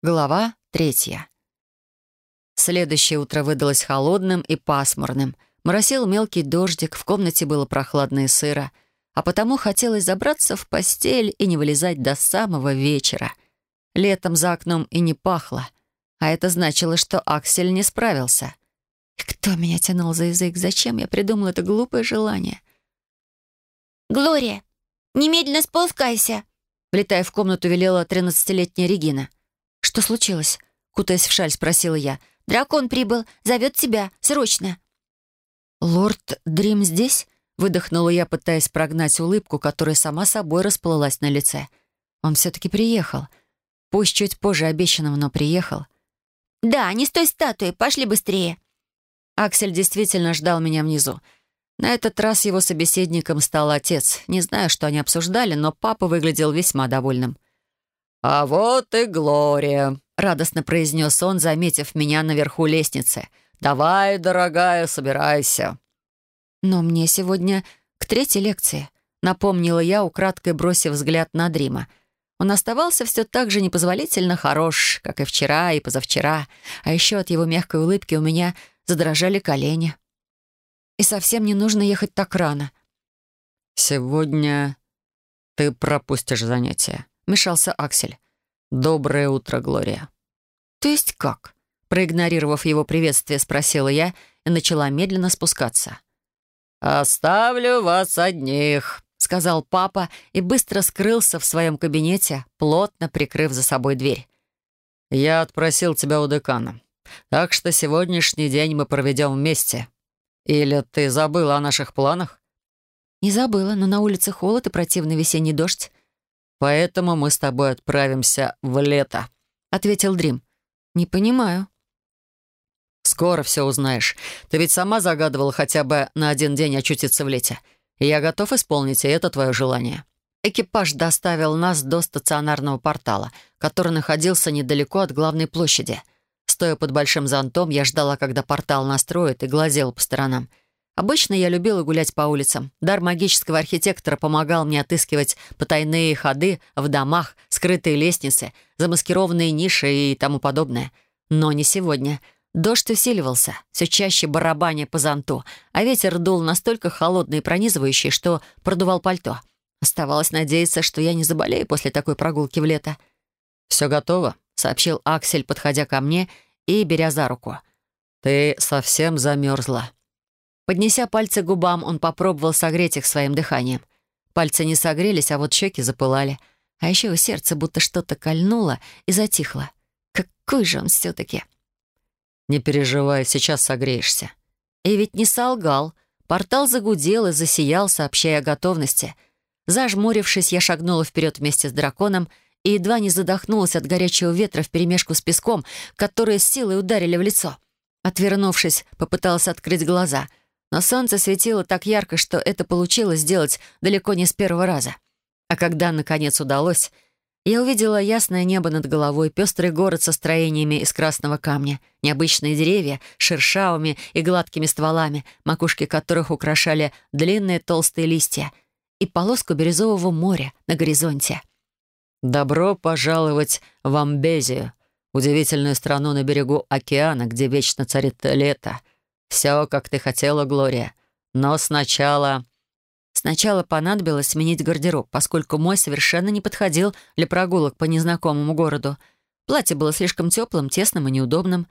Глава третья. Следующее утро выдалось холодным и пасмурным. Моросил мелкий дождик, в комнате было прохладно и сыро, а потому хотелось забраться в постель и не вылезать до самого вечера. Летом за окном и не пахло, а это значило, что Аксель не справился. И кто меня тянул за язык? Зачем я придумала это глупое желание? «Глория, немедленно спускайся!» Влетая в комнату, велела тринадцатилетняя Регина — «Что случилось?» — кутаясь в шаль, спросила я. «Дракон прибыл. Зовет тебя. Срочно». «Лорд Дрим здесь?» — выдохнула я, пытаясь прогнать улыбку, которая сама собой расплылась на лице. «Он все-таки приехал. Пусть чуть позже обещанного, но приехал». «Да, не с той статуей. Пошли быстрее». Аксель действительно ждал меня внизу. На этот раз его собеседником стал отец. Не знаю, что они обсуждали, но папа выглядел весьма довольным. «А вот и Глория», — радостно произнес он, заметив меня наверху лестницы. «Давай, дорогая, собирайся». «Но мне сегодня к третьей лекции», — напомнила я, украдкой бросив взгляд на Дрима. Он оставался все так же непозволительно хорош, как и вчера и позавчера, а еще от его мягкой улыбки у меня задрожали колени. И совсем не нужно ехать так рано. «Сегодня ты пропустишь занятия», вмешался Аксель. «Доброе утро, Глория». «То есть как?» Проигнорировав его приветствие, спросила я и начала медленно спускаться. «Оставлю вас одних», — сказал папа и быстро скрылся в своем кабинете, плотно прикрыв за собой дверь. «Я отпросил тебя у декана, так что сегодняшний день мы проведем вместе. Или ты забыла о наших планах?» «Не забыла, но на улице холод и противный весенний дождь. Поэтому мы с тобой отправимся в лето», — ответил Дрим. «Не понимаю». «Скоро все узнаешь. Ты ведь сама загадывала хотя бы на один день очутиться в лете. Я готов исполнить и это твое желание». Экипаж доставил нас до стационарного портала, который находился недалеко от главной площади. Стоя под большим зонтом, я ждала, когда портал настроит, и глазела по сторонам — Обычно я любила гулять по улицам. Дар магического архитектора помогал мне отыскивать потайные ходы в домах, скрытые лестницы, замаскированные ниши и тому подобное. Но не сегодня. Дождь усиливался, все чаще барабаня по зонту, а ветер дул настолько холодный и пронизывающий, что продувал пальто. Оставалось надеяться, что я не заболею после такой прогулки в лето. «Все готово», — сообщил Аксель, подходя ко мне и беря за руку. «Ты совсем замерзла». Поднеся пальцы к губам, он попробовал согреть их своим дыханием. Пальцы не согрелись, а вот щеки запылали. А еще у сердца будто что-то кольнуло и затихло. Какой же он все-таки! «Не переживай, сейчас согреешься». И ведь не солгал. Портал загудел и засиял, сообщая о готовности. Зажмурившись, я шагнула вперед вместе с драконом и едва не задохнулась от горячего ветра вперемешку с песком, которые с силой ударили в лицо. Отвернувшись, попыталась открыть глаза — но солнце светило так ярко, что это получилось сделать далеко не с первого раза. А когда, наконец, удалось, я увидела ясное небо над головой, пестрый город со строениями из красного камня, необычные деревья с шершавыми и гладкими стволами, макушки которых украшали длинные толстые листья, и полоску бирюзового моря на горизонте. «Добро пожаловать в Амбезию, удивительную страну на берегу океана, где вечно царит лето», «Все, как ты хотела, Глория. Но сначала...» Сначала понадобилось сменить гардероб, поскольку мой совершенно не подходил для прогулок по незнакомому городу. Платье было слишком теплым, тесным и неудобным.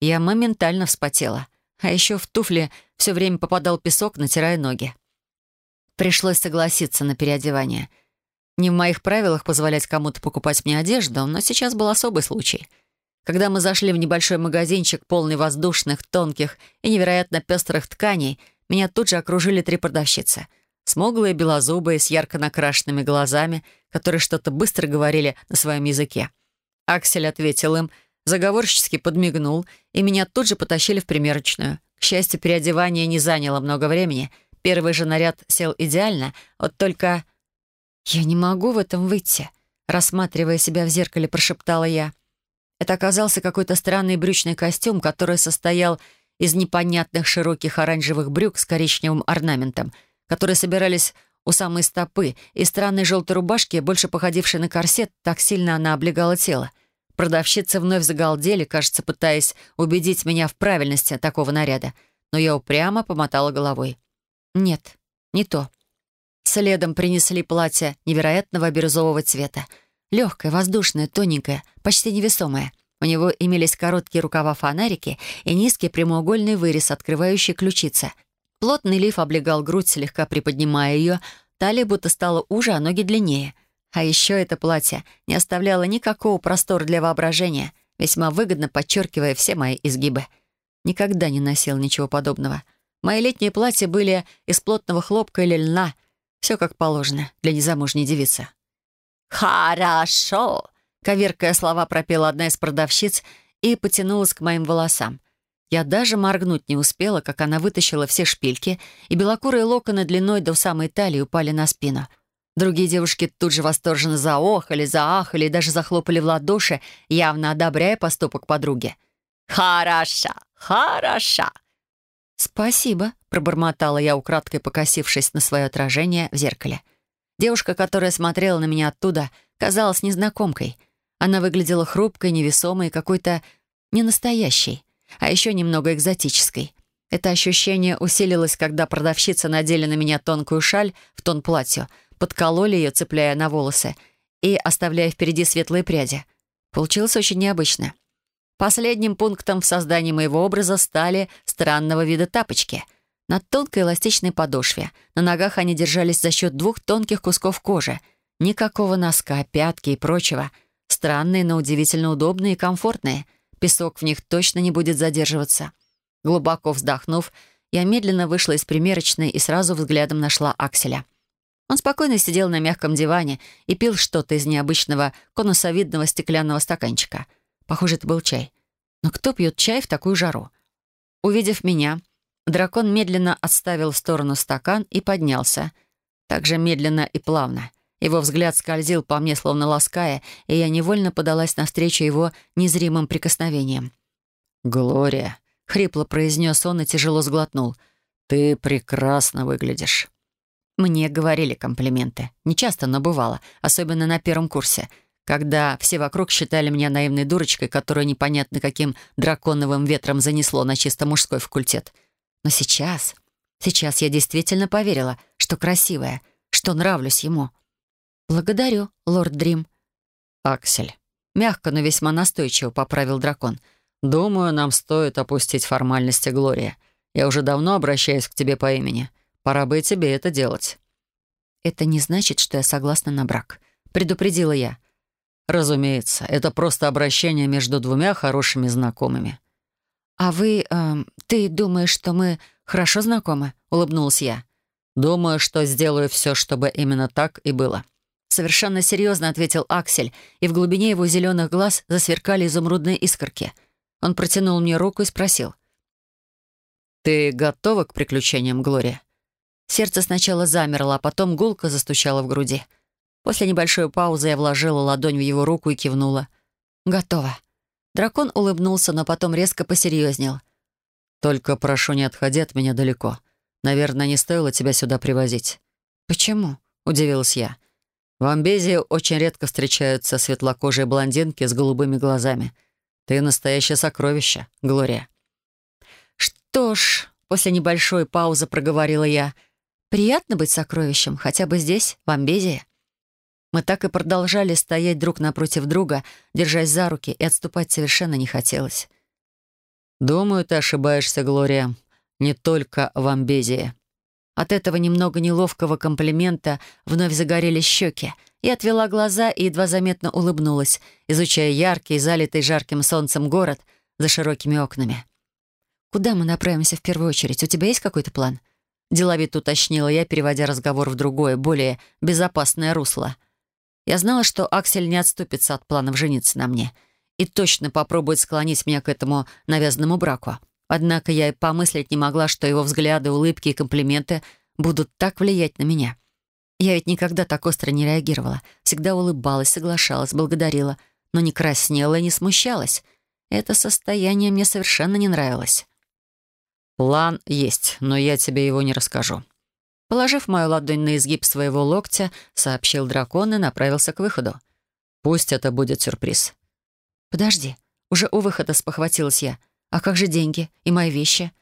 Я моментально вспотела. А еще в туфли все время попадал песок, натирая ноги. Пришлось согласиться на переодевание. Не в моих правилах позволять кому-то покупать мне одежду, но сейчас был особый случай — когда мы зашли в небольшой магазинчик, полный воздушных, тонких и невероятно пестрых тканей, меня тут же окружили три продавщицы. Смуглые, белозубые, с ярко накрашенными глазами, которые что-то быстро говорили на своем языке. Аксель ответил им, заговорчески подмигнул, и меня тут же потащили в примерочную. К счастью, переодевание не заняло много времени. Первый же наряд сел идеально, вот только... «Я не могу в этом выйти», — рассматривая себя в зеркале, прошептала я. Это оказался какой-то странный брючный костюм, который состоял из непонятных широких оранжевых брюк с коричневым орнаментом, которые собирались у самой стопы, и странной желтой рубашки, больше походившей на корсет, так сильно она облегала тело. Продавщицы вновь загалдели, кажется, пытаясь убедить меня в правильности такого наряда, но я упрямо помотала головой. Нет, не то. Следом принесли платье невероятного бирюзового цвета. Легкое, воздушное, тоненькое, почти невесомое. У него имелись короткие рукава-фонарики и низкий прямоугольный вырез, открывающий ключицы. Плотный лиф облегал грудь, слегка приподнимая ее, талия будто стала уже, а ноги длиннее — а еще это платье не оставляло никакого простора для воображения, весьма выгодно подчеркивая все мои изгибы. Никогда не носил ничего подобного. Мои летние платья были из плотного хлопка или льна. Все как положено для незамужней девицы. «Хорошо!» — коверкая слова пропела одна из продавщиц и потянулась к моим волосам. Я даже моргнуть не успела, как она вытащила все шпильки, и белокурые локоны длиной до самой талии упали на спину — Другие девушки тут же восторженно заохали, заахали и даже захлопали в ладоши, явно одобряя поступок подруги. «Хороша! Хороша!» «Спасибо», — пробормотала я, украдкой покосившись на свое отражение в зеркале. Девушка, которая смотрела на меня оттуда, казалась незнакомкой. Она выглядела хрупкой, невесомой, какой-то ненастоящей, а еще немного экзотической. Это ощущение усилилось, когда продавщица надели на меня тонкую шаль в тон платью — подкололи ее, цепляя на волосы, и оставляя впереди светлые пряди. Получилось очень необычно. Последним пунктом в создании моего образа стали странного вида тапочки. На тонкой эластичной подошве. На ногах они держались за счет двух тонких кусков кожи. Никакого носка, пятки и прочего. Странные, но удивительно удобные и комфортные. Песок в них точно не будет задерживаться. Глубоко вздохнув, я медленно вышла из примерочной и сразу взглядом нашла Акселя — он спокойно сидел на мягком диване и пил что-то из необычного конусовидного стеклянного стаканчика. Похоже, это был чай. Но кто пьет чай в такую жару? Увидев меня, дракон медленно отставил в сторону стакан и поднялся. Так же медленно и плавно. Его взгляд скользил по мне, словно лаская, и я невольно подалась навстречу его незримым прикосновениям. «Глория», — хрипло произнес он и тяжело сглотнул, — «ты прекрасно выглядишь». Мне говорили комплименты. Не часто, но бывало. Особенно на первом курсе. Когда все вокруг считали меня наивной дурочкой, которую непонятно каким драконовым ветром занесло на чисто мужской факультет. Но сейчас... Сейчас я действительно поверила, что красивая, что нравлюсь ему. «Благодарю, лорд Дрим». «Аксель». Мягко, но весьма настойчиво поправил дракон. «Думаю, нам стоит опустить формальности, Глория. Я уже давно обращаюсь к тебе по имени. Пора бы и тебе это делать». «Это не значит, что я согласна на брак», — предупредила я. «Разумеется, это просто обращение между двумя хорошими знакомыми». «А вы... Э, ты думаешь, что мы хорошо знакомы?» — улыбнулась я. «Думаю, что сделаю все, чтобы именно так и было». Совершенно серьезно ответил Аксель, и в глубине его зеленых глаз засверкали изумрудные искорки. Он протянул мне руку и спросил. «Ты готова к приключениям, Глория?» Сердце сначала замерло, а потом гулко застучало в груди. После небольшой паузы я вложила ладонь в его руку и кивнула. «Готово». Дракон улыбнулся, но потом резко посерьезнел. «Только прошу, не отходи от меня далеко. Наверное, не стоило тебя сюда привозить». «Почему?» — удивилась я. «В Амбезии очень редко встречаются светлокожие блондинки с голубыми глазами. Ты настоящее сокровище, Глория». «Что ж», — после небольшой паузы проговорила я, — Приятно быть сокровищем, хотя бы здесь, в Амбезии. Мы так и продолжали стоять друг напротив друга, держась за руки, и отступать совершенно не хотелось. «Думаю, ты ошибаешься, Глория. Не только в Амбезии». От этого немного неловкого комплимента вновь загорелись щеки. Я отвела глаза и едва заметно улыбнулась, изучая яркий, залитый жарким солнцем город за широкими окнами. «Куда мы направимся в первую очередь? У тебя есть какой-то план?» Деловито уточнила я, переводя разговор в другое, более безопасное русло. Я знала, что Аксель не отступится от планов жениться на мне и точно попробует склонить меня к этому навязанному браку. Однако я и помыслить не могла, что его взгляды, улыбки и комплименты будут так влиять на меня. Я ведь никогда так остро не реагировала. Всегда улыбалась, соглашалась, благодарила, но не краснела и не смущалась. Это состояние мне совершенно не нравилось. «План есть, но я тебе его не расскажу». Положив мою ладонь на изгиб своего локтя, сообщил дракон и направился к выходу. «Пусть это будет сюрприз». «Подожди, уже у выхода спохватилась я. А как же деньги и мои вещи?»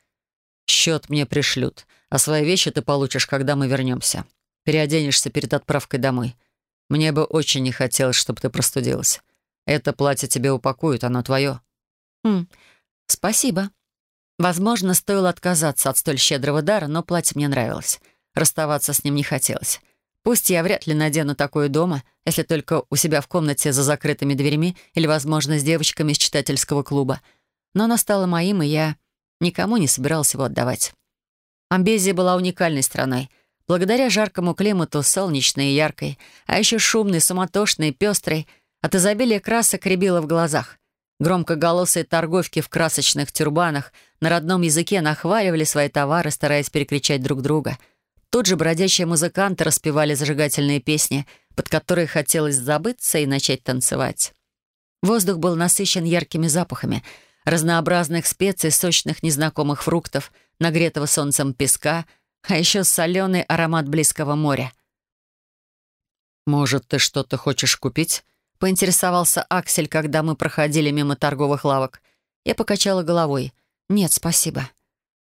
«Счет мне пришлют, а свои вещи ты получишь, когда мы вернемся. Переоденешься перед отправкой домой. Мне бы очень не хотелось, чтобы ты простудилась. Это платье тебе упакуют, оно твое». «Хм, спасибо». Возможно, стоило отказаться от столь щедрого дара, но платье мне нравилось. Расставаться с ним не хотелось. Пусть я вряд ли надену такое дома, если только у себя в комнате за закрытыми дверями или, возможно, с девочками из читательского клуба. Но оно стало моим, и я никому не собиралась его отдавать. Амбезия была уникальной страной. Благодаря жаркому климату, солнечной и яркой, а еще шумной, суматошной, пестрой, от изобилия красок рябило в глазах. Громкоголосые торговки в красочных тюрбанах на родном языке нахваливали свои товары, стараясь перекричать друг друга. Тут же бродячие музыканты распевали зажигательные песни, под которые хотелось забыться и начать танцевать. Воздух был насыщен яркими запахами, разнообразных специй, сочных незнакомых фруктов, нагретого солнцем песка, а еще соленый аромат близкого моря. «Может, ты что-то хочешь купить?» — поинтересовался Аксель, когда мы проходили мимо торговых лавок. Я покачала головой. «Нет, спасибо».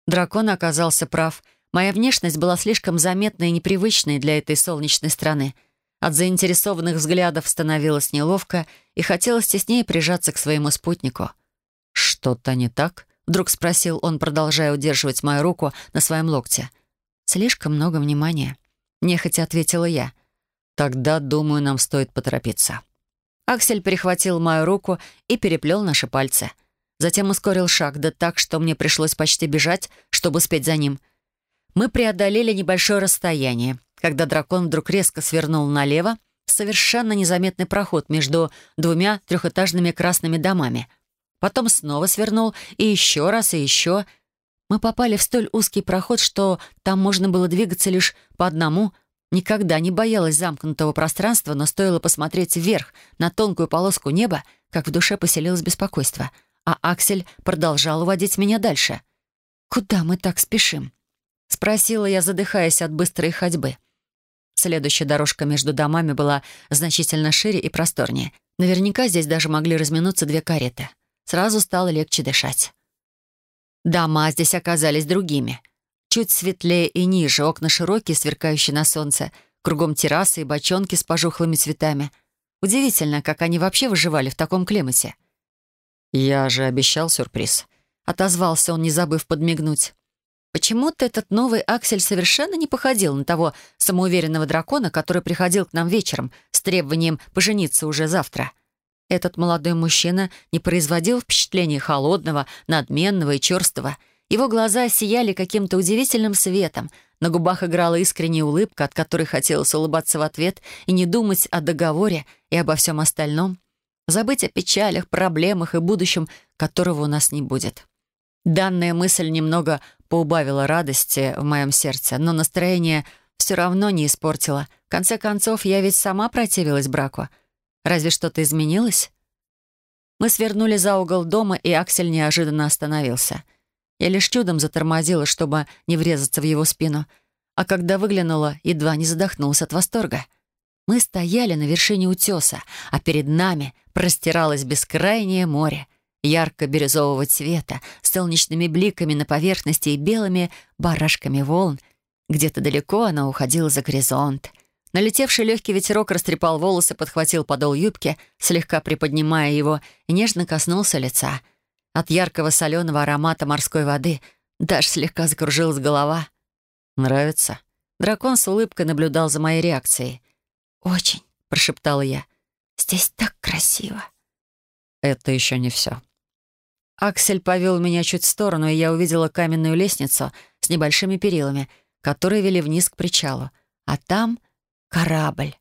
Дракон оказался прав. Моя внешность была слишком заметной и непривычной для этой солнечной страны. От заинтересованных взглядов становилось неловко и хотелось теснее прижаться к своему спутнику. «Что-то не так?» — вдруг спросил он, продолжая удерживать мою руку на своем локте. «Слишком много внимания», — нехотя ответила я. «Тогда, думаю, нам стоит поторопиться». Аксель перехватил мою руку и переплел наши пальцы. Затем ускорил шаг, да так, что мне пришлось почти бежать, чтобы успеть за ним. Мы преодолели небольшое расстояние, когда дракон вдруг резко свернул налево в совершенно незаметный проход между двумя трехэтажными красными домами. Потом снова свернул, и еще раз, и еще. Мы попали в столь узкий проход, что там можно было двигаться лишь по одному — Никогда не боялась замкнутого пространства, но стоило посмотреть вверх, на тонкую полоску неба, как в душе поселилось беспокойство. А Аксель продолжал уводить меня дальше. «Куда мы так спешим?» — спросила я, задыхаясь от быстрой ходьбы. Следующая дорожка между домами была значительно шире и просторнее. Наверняка здесь даже могли разминуться две кареты. Сразу стало легче дышать. Дома здесь оказались другими. Чуть светлее и ниже, окна широкие, сверкающие на солнце, кругом террасы и бочонки с пожухлыми цветами. Удивительно, как они вообще выживали в таком климате. «Я же обещал сюрприз», — отозвался он, не забыв подмигнуть. Почему-то этот новый Аксель совершенно не походил на того самоуверенного дракона, который приходил к нам вечером с требованием пожениться уже завтра. Этот молодой мужчина не производил впечатления холодного, надменного и черстого — его глаза сияли каким-то удивительным светом, на губах играла искренняя улыбка, от которой хотелось улыбаться в ответ и не думать о договоре и обо всем остальном. Забыть о печалях, проблемах и будущем, которого у нас не будет. Данная мысль немного поубавила радости в моем сердце, но настроение все равно не испортила. В конце концов, я ведь сама противилась браку. Разве что-то изменилось? Мы свернули за угол дома, и Аксель неожиданно остановился — я лишь чудом затормозила, чтобы не врезаться в его спину, а когда выглянула, едва не задохнулась от восторга. Мы стояли на вершине утеса, а перед нами простиралось бескрайнее море, ярко-бирюзового цвета, с солнечными бликами на поверхности и белыми барашками волн. Где-то далеко она уходила за горизонт. Налетевший легкий ветерок растрепал волосы, подхватил подол юбки, слегка приподнимая его, и нежно коснулся лица — от яркого соленого аромата морской воды даже слегка закружилась голова. «Нравится?» Дракон с улыбкой наблюдал за моей реакцией. «Очень», — прошептала я. «Здесь так красиво». «Это еще не все». Аксель повел меня чуть в сторону, и я увидела каменную лестницу с небольшими перилами, которые вели вниз к причалу. А там корабль.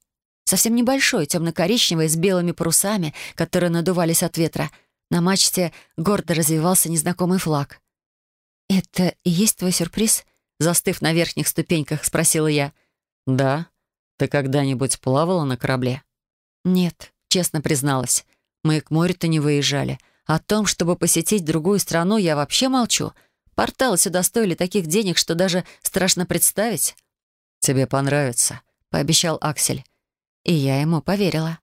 Совсем небольшой, темно-коричневый, с белыми парусами, которые надувались от ветра — на мачте гордо развивался незнакомый флаг. «Это и есть твой сюрприз?» Застыв на верхних ступеньках, спросила я. «Да. Ты когда-нибудь плавала на корабле?» «Нет», — честно призналась. «Мы к морю-то не выезжали. О том, чтобы посетить другую страну, я вообще молчу. Порталы сюда стоили таких денег, что даже страшно представить». «Тебе понравится», — пообещал Аксель. И я ему поверила.